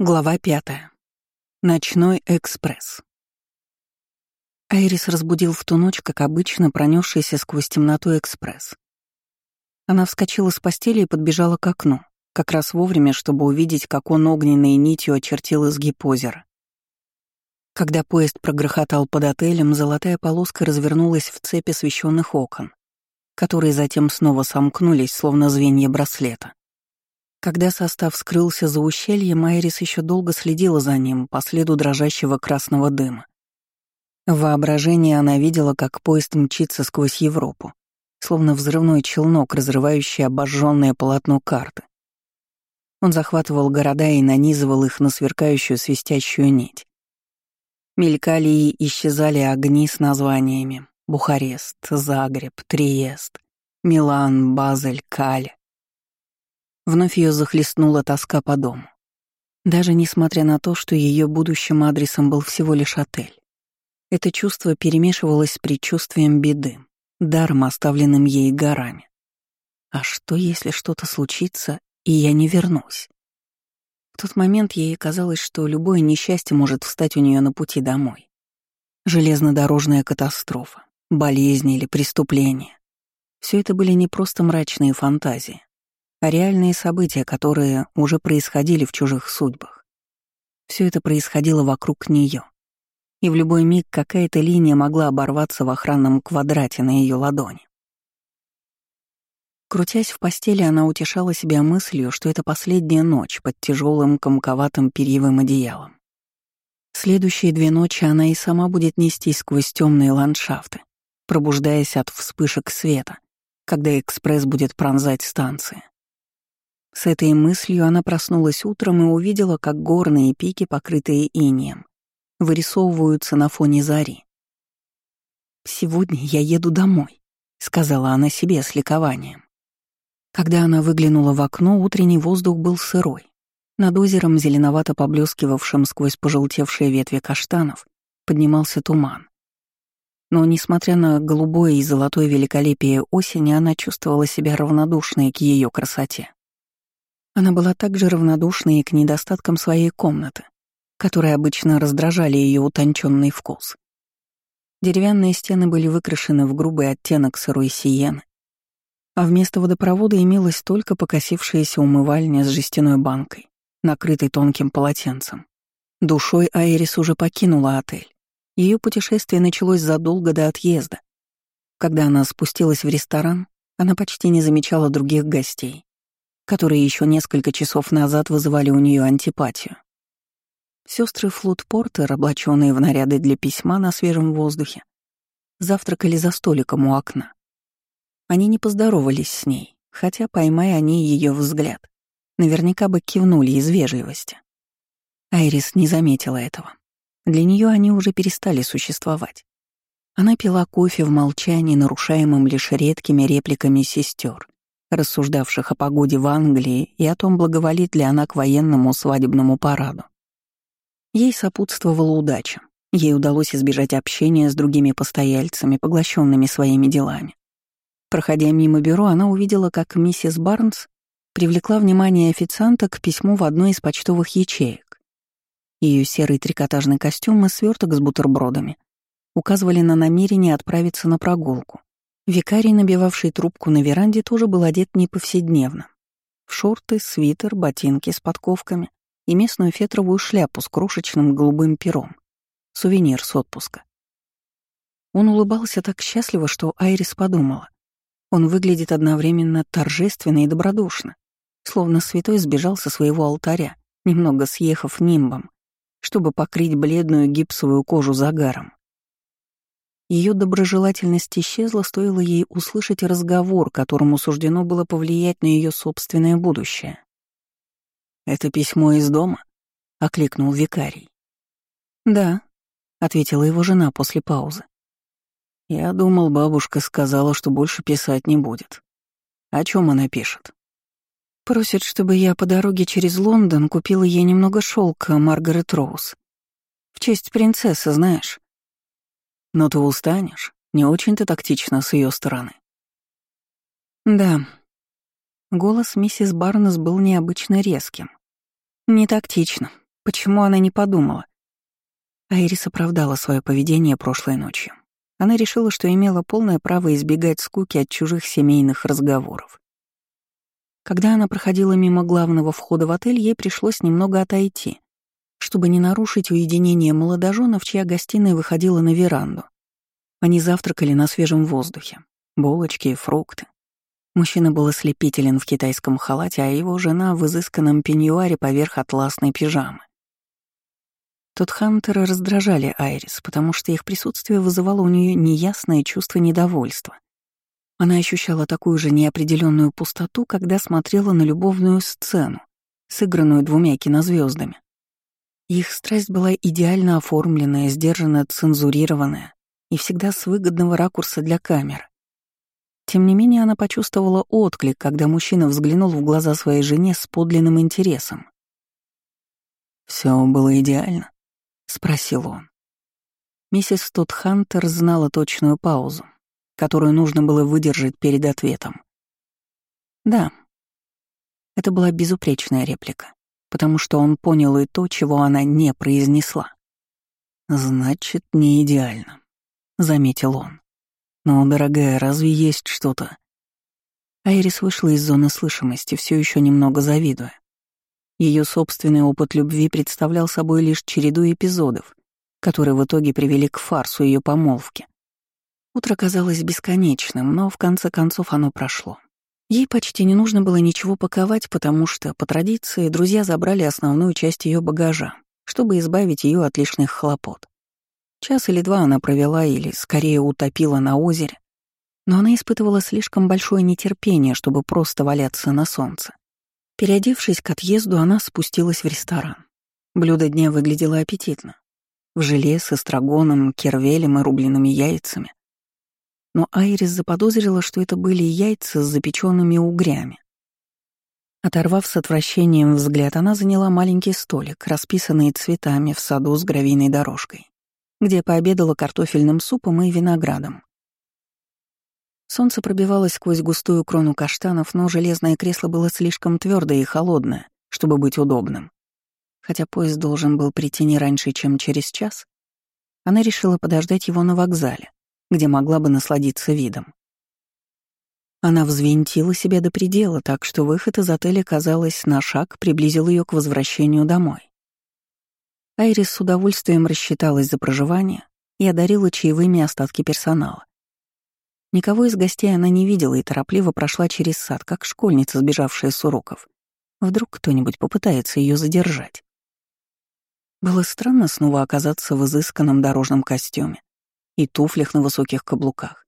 Глава пятая. Ночной экспресс. Айрис разбудил в ту ночь, как обычно, пронесшийся сквозь темноту экспресс. Она вскочила с постели и подбежала к окну, как раз вовремя, чтобы увидеть, как он огненной нитью очертил изгиб озера. Когда поезд прогрохотал под отелем, золотая полоска развернулась в цепи освещенных окон, которые затем снова сомкнулись, словно звенья браслета. Когда состав скрылся за ущельем, Майрис еще долго следила за ним по следу дрожащего красного дыма. В воображении она видела, как поезд мчится сквозь Европу, словно взрывной челнок, разрывающий обожженное полотно карты. Он захватывал города и нанизывал их на сверкающую свистящую нить. Мелькали и исчезали огни с названиями Бухарест, Загреб, Триест, Милан, Базель, Кале. Вновь ее захлестнула тоска по дому. Даже несмотря на то, что ее будущим адресом был всего лишь отель. Это чувство перемешивалось с предчувствием беды, даром, оставленным ей горами. А что, если что-то случится, и я не вернусь? В тот момент ей казалось, что любое несчастье может встать у нее на пути домой. Железнодорожная катастрофа, болезнь или преступление. Все это были не просто мрачные фантазии, а реальные события, которые уже происходили в чужих судьбах. Все это происходило вокруг нее, и в любой миг какая-то линия могла оборваться в охранном квадрате на ее ладони. Крутясь в постели, она утешала себя мыслью, что это последняя ночь под тяжелым комковатым перьевым одеялом. Следующие две ночи она и сама будет нестись сквозь темные ландшафты, пробуждаясь от вспышек света, когда экспресс будет пронзать станции. С этой мыслью она проснулась утром и увидела, как горные пики, покрытые инеем, вырисовываются на фоне зари. «Сегодня я еду домой», — сказала она себе с ликованием. Когда она выглянула в окно, утренний воздух был сырой. Над озером, зеленовато поблескивавшим сквозь пожелтевшие ветви каштанов, поднимался туман. Но, несмотря на голубое и золотое великолепие осени, она чувствовала себя равнодушной к ее красоте. Она была также равнодушна и к недостаткам своей комнаты, которые обычно раздражали ее утонченный вкус. Деревянные стены были выкрашены в грубый оттенок сырой сиены, а вместо водопровода имелась только покосившаяся умывальня с жестяной банкой, накрытой тонким полотенцем. Душой Айрис уже покинула отель. Ее путешествие началось задолго до отъезда. Когда она спустилась в ресторан, она почти не замечала других гостей которые еще несколько часов назад вызывали у нее антипатию. Сестры Флут Портер, облаченные в наряды для письма на свежем воздухе, завтракали за столиком у окна. Они не поздоровались с ней, хотя, поймая они ее взгляд, наверняка бы кивнули из вежливости. Айрис не заметила этого. Для нее они уже перестали существовать. Она пила кофе в молчании, нарушаемом лишь редкими репликами сестер, рассуждавших о погоде в Англии и о том, благоволит ли она к военному свадебному параду. Ей сопутствовала удача. Ей удалось избежать общения с другими постояльцами, поглощенными своими делами. Проходя мимо бюро, она увидела, как миссис Барнс привлекла внимание официанта к письму в одной из почтовых ячеек. Ее серый трикотажный костюм и сверток с бутербродами указывали на намерение отправиться на прогулку. Викарий, набивавший трубку на веранде, тоже был одет не повседневно. В шорты, свитер, ботинки с подковками и местную фетровую шляпу с крошечным голубым пером. Сувенир с отпуска. Он улыбался так счастливо, что Айрис подумала. Он выглядит одновременно торжественно и добродушно, словно святой сбежал со своего алтаря, немного съехав нимбом, чтобы покрыть бледную гипсовую кожу загаром. Ее доброжелательность исчезла, стоило ей услышать разговор, которому суждено было повлиять на ее собственное будущее. «Это письмо из дома?» — окликнул викарий. «Да», — ответила его жена после паузы. «Я думал, бабушка сказала, что больше писать не будет. О чем она пишет?» «Просит, чтобы я по дороге через Лондон купила ей немного шелка Маргарет Роуз. В честь принцессы, знаешь. Но ты устанешь. Не очень-то тактично с ее стороны. Да. Голос миссис Барнес был необычно резким. Не тактично, Почему она не подумала? Айрис оправдала свое поведение прошлой ночью. Она решила, что имела полное право избегать скуки от чужих семейных разговоров. Когда она проходила мимо главного входа в отель, ей пришлось немного отойти, чтобы не нарушить уединение молодоженов, чья гостиная выходила на веранду. Они завтракали на свежем воздухе. Булочки и фрукты. Мужчина был ослепителен в китайском халате, а его жена в изысканном пеньюаре поверх атласной пижамы. Тот Хантеры раздражали Айрис, потому что их присутствие вызывало у нее неясное чувство недовольства. Она ощущала такую же неопределенную пустоту, когда смотрела на любовную сцену, сыгранную двумя кинозвездами. Их страсть была идеально оформленная, сдержанно цензурированная и всегда с выгодного ракурса для камер. Тем не менее, она почувствовала отклик, когда мужчина взглянул в глаза своей жене с подлинным интересом. Все было идеально?» — спросил он. Миссис Тодхантер знала точную паузу, которую нужно было выдержать перед ответом. «Да». Это была безупречная реплика, потому что он понял и то, чего она не произнесла. «Значит, не идеально», — заметил он. «Но, дорогая, разве есть что-то?» Айрис вышла из зоны слышимости, все еще немного завидуя. Ее собственный опыт любви представлял собой лишь череду эпизодов, которые в итоге привели к фарсу ее помолвки. Утро казалось бесконечным, но в конце концов оно прошло. Ей почти не нужно было ничего паковать, потому что, по традиции, друзья забрали основную часть ее багажа, чтобы избавить ее от лишних хлопот. Час или два она провела или, скорее, утопила на озере, но она испытывала слишком большое нетерпение, чтобы просто валяться на солнце. Переодевшись к отъезду, она спустилась в ресторан. Блюдо дня выглядело аппетитно. В желе с эстрагоном, кервелем и рубленными яйцами. Но Айрис заподозрила, что это были яйца с запеченными угрями. Оторвав с отвращением взгляд, она заняла маленький столик, расписанный цветами в саду с гравийной дорожкой где пообедала картофельным супом и виноградом. Солнце пробивалось сквозь густую крону каштанов, но железное кресло было слишком твердое и холодное, чтобы быть удобным. Хотя поезд должен был прийти не раньше, чем через час, она решила подождать его на вокзале, где могла бы насладиться видом. Она взвинтила себя до предела, так что выход из отеля, казалось, на шаг приблизил ее к возвращению домой. Айрис с удовольствием рассчиталась за проживание и одарила чаевыми остатки персонала. Никого из гостей она не видела и торопливо прошла через сад, как школьница, сбежавшая с уроков. Вдруг кто-нибудь попытается ее задержать. Было странно снова оказаться в изысканном дорожном костюме и туфлях на высоких каблуках,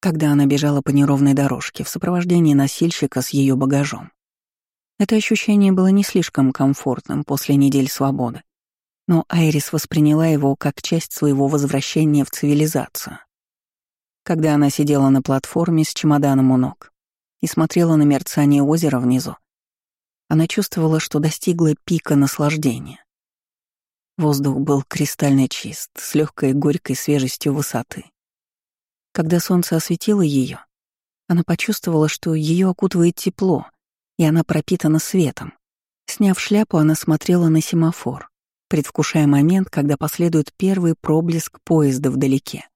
когда она бежала по неровной дорожке в сопровождении носильщика с ее багажом. Это ощущение было не слишком комфортным после недель свободы но Айрис восприняла его как часть своего возвращения в цивилизацию. Когда она сидела на платформе с чемоданом у ног и смотрела на мерцание озера внизу, она чувствовала, что достигла пика наслаждения. Воздух был кристально чист, с легкой горькой свежестью высоты. Когда солнце осветило ее, она почувствовала, что ее окутывает тепло, и она пропитана светом. Сняв шляпу, она смотрела на семафор предвкушая момент, когда последует первый проблеск поезда вдалеке.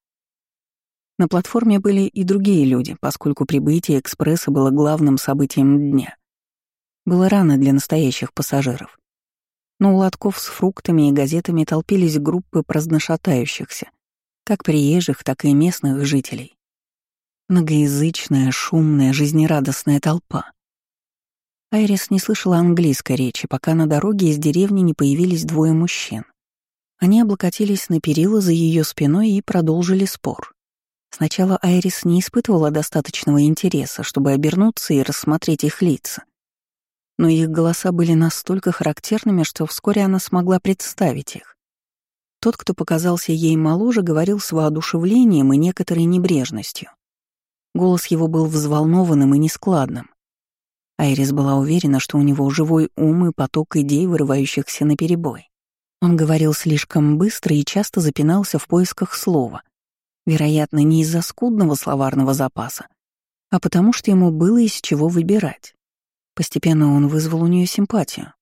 На платформе были и другие люди, поскольку прибытие экспресса было главным событием дня. Было рано для настоящих пассажиров. Но у лотков с фруктами и газетами толпились группы праздношатающихся, как приезжих, так и местных жителей. Многоязычная, шумная, жизнерадостная толпа. Айрис не слышала английской речи, пока на дороге из деревни не появились двое мужчин. Они облокотились на перила за ее спиной и продолжили спор. Сначала Айрис не испытывала достаточного интереса, чтобы обернуться и рассмотреть их лица. Но их голоса были настолько характерными, что вскоре она смогла представить их. Тот, кто показался ей моложе, говорил с воодушевлением и некоторой небрежностью. Голос его был взволнованным и нескладным. Айрис была уверена, что у него живой ум и поток идей, вырывающихся на перебой. Он говорил слишком быстро и часто запинался в поисках слова. Вероятно, не из-за скудного словарного запаса, а потому что ему было из чего выбирать. Постепенно он вызвал у нее симпатию.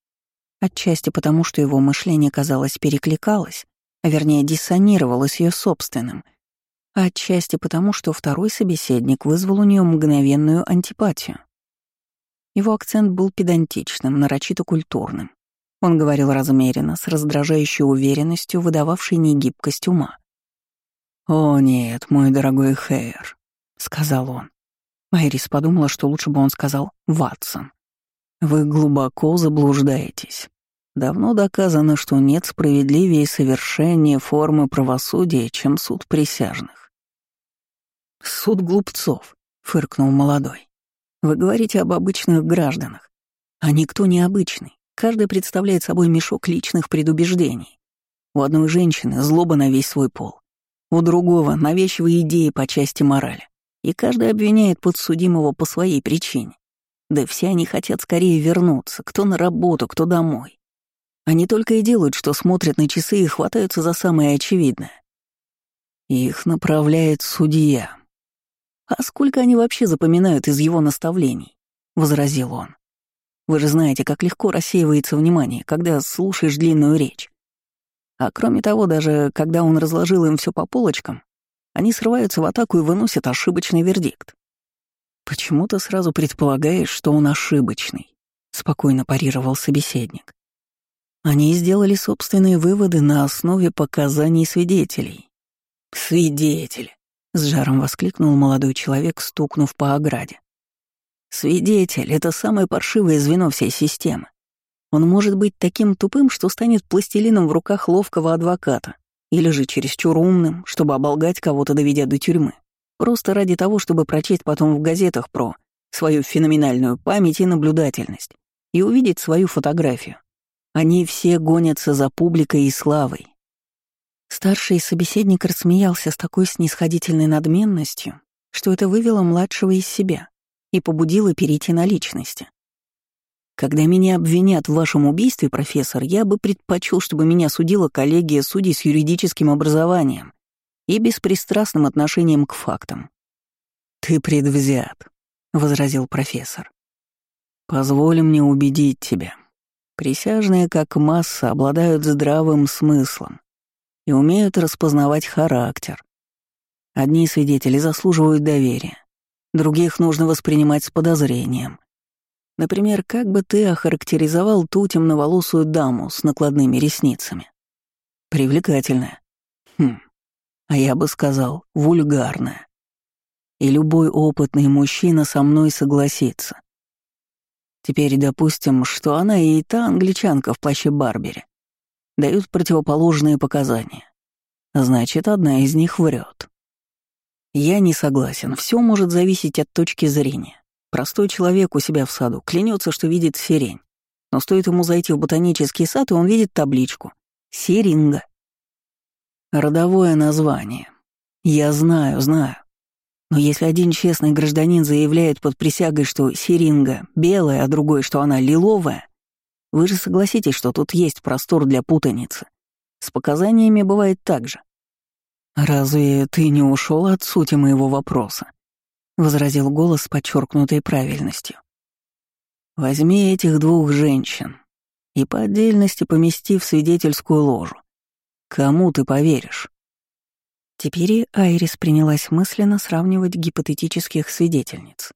Отчасти потому, что его мышление, казалось, перекликалось, а вернее диссонировало с ее собственным, а отчасти потому, что второй собеседник вызвал у нее мгновенную антипатию. Его акцент был педантичным, нарочито культурным. Он говорил размеренно, с раздражающей уверенностью, выдававшей негибкость ума. «О нет, мой дорогой Хейер», — сказал он. Айрис подумала, что лучше бы он сказал «Ватсон». «Вы глубоко заблуждаетесь. Давно доказано, что нет справедливее и совершеннее формы правосудия, чем суд присяжных». «Суд глупцов», — фыркнул молодой. «Вы говорите об обычных гражданах, а никто не обычный. Каждый представляет собой мешок личных предубеждений. У одной женщины злоба на весь свой пол, у другого — навязчивые идеи по части морали. И каждый обвиняет подсудимого по своей причине. Да все они хотят скорее вернуться, кто на работу, кто домой. Они только и делают, что смотрят на часы и хватаются за самое очевидное. Их направляет судья. «А сколько они вообще запоминают из его наставлений?» — возразил он. «Вы же знаете, как легко рассеивается внимание, когда слушаешь длинную речь. А кроме того, даже когда он разложил им все по полочкам, они срываются в атаку и выносят ошибочный вердикт. «Почему ты сразу предполагаешь, что он ошибочный?» — спокойно парировал собеседник. Они сделали собственные выводы на основе показаний свидетелей. «Свидетели!» — с жаром воскликнул молодой человек, стукнув по ограде. «Свидетель — это самое паршивое звено всей системы. Он может быть таким тупым, что станет пластилином в руках ловкого адвоката, или же чересчур умным, чтобы оболгать кого-то, доведя до тюрьмы, просто ради того, чтобы прочесть потом в газетах про свою феноменальную память и наблюдательность и увидеть свою фотографию. Они все гонятся за публикой и славой. Старший собеседник рассмеялся с такой снисходительной надменностью, что это вывело младшего из себя и побудило перейти на личности. Когда меня обвинят в вашем убийстве, профессор, я бы предпочел, чтобы меня судила коллегия судей с юридическим образованием и беспристрастным отношением к фактам. «Ты предвзят», — возразил профессор. «Позволь мне убедить тебя. Присяжные, как масса, обладают здравым смыслом и умеют распознавать характер. Одни свидетели заслуживают доверия, других нужно воспринимать с подозрением, Например, как бы ты охарактеризовал ту темноволосую даму с накладными ресницами? Привлекательная. Хм. А я бы сказал, вульгарная. И любой опытный мужчина со мной согласится. Теперь допустим, что она и та англичанка в плаще Барбери дают противоположные показания. Значит, одна из них врет. Я не согласен, все может зависеть от точки зрения. Простой человек у себя в саду клянется, что видит сирень. Но стоит ему зайти в ботанический сад, и он видит табличку. Сиринга. Родовое название. Я знаю, знаю. Но если один честный гражданин заявляет под присягой, что сиринга белая, а другой, что она лиловая, вы же согласитесь, что тут есть простор для путаницы. С показаниями бывает так же. Разве ты не ушел от сути моего вопроса? — возразил голос с подчеркнутой правильностью. «Возьми этих двух женщин и по отдельности помести в свидетельскую ложу. Кому ты поверишь?» Теперь Айрис принялась мысленно сравнивать гипотетических свидетельниц.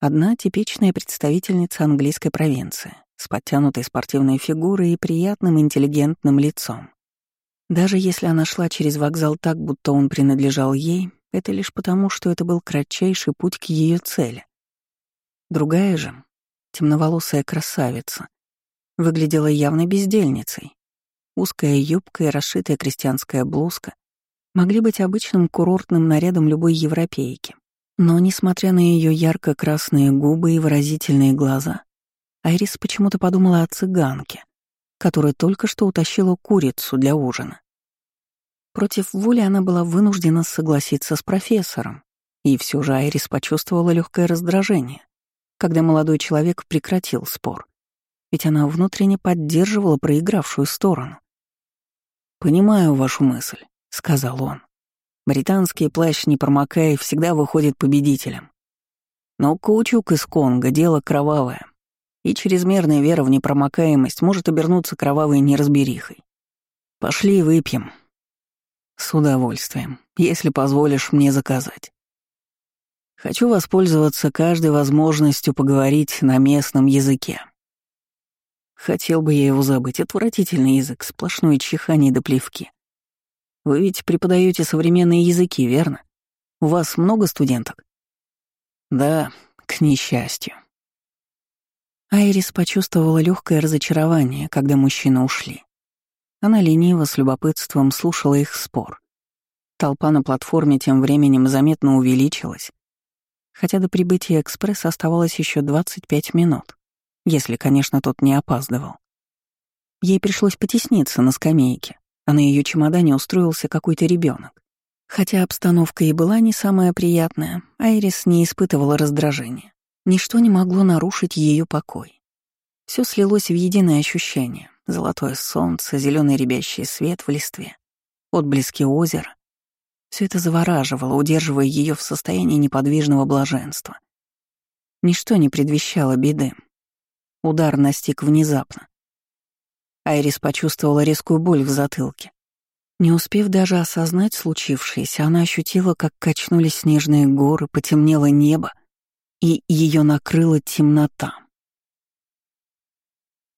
Одна — типичная представительница английской провинции, с подтянутой спортивной фигурой и приятным интеллигентным лицом. Даже если она шла через вокзал так, будто он принадлежал ей, это лишь потому, что это был кратчайший путь к ее цели. Другая же, темноволосая красавица, выглядела явно бездельницей. Узкая юбка и расшитая крестьянская блузка могли быть обычным курортным нарядом любой европейки. Но, несмотря на ее ярко-красные губы и выразительные глаза, Айрис почему-то подумала о цыганке, которая только что утащила курицу для ужина. Против воли она была вынуждена согласиться с профессором, и все же Айрис почувствовала легкое раздражение, когда молодой человек прекратил спор, ведь она внутренне поддерживала проигравшую сторону. «Понимаю вашу мысль», — сказал он. «Британский плащ, не промокая, всегда выходит победителем. Но каучук из Конго — дело кровавое. И чрезмерная вера в непромокаемость может обернуться кровавой неразберихой. Пошли выпьем. С удовольствием, если позволишь мне заказать. Хочу воспользоваться каждой возможностью поговорить на местном языке. Хотел бы я его забыть. Отвратительный язык, сплошное чихание до плевки. Вы ведь преподаете современные языки, верно? У вас много студенток? Да, к несчастью. Айрис почувствовала легкое разочарование, когда мужчины ушли. Она лениво с любопытством слушала их спор. Толпа на платформе тем временем заметно увеличилась, хотя до прибытия экспресса оставалось еще 25 минут, если, конечно, тот не опаздывал. Ей пришлось потесниться на скамейке, а на ее чемодане устроился какой-то ребенок. Хотя обстановка и была не самая приятная, Айрис не испытывала раздражения. Ничто не могло нарушить ее покой. Все слилось в единое ощущение. Золотое солнце, зеленый рябящий свет в листве, отблески озера. Все это завораживало, удерживая ее в состоянии неподвижного блаженства. Ничто не предвещало беды. Удар настиг внезапно. Айрис почувствовала резкую боль в затылке. Не успев даже осознать случившееся, она ощутила, как качнулись снежные горы, потемнело небо, и ее накрыла темнота.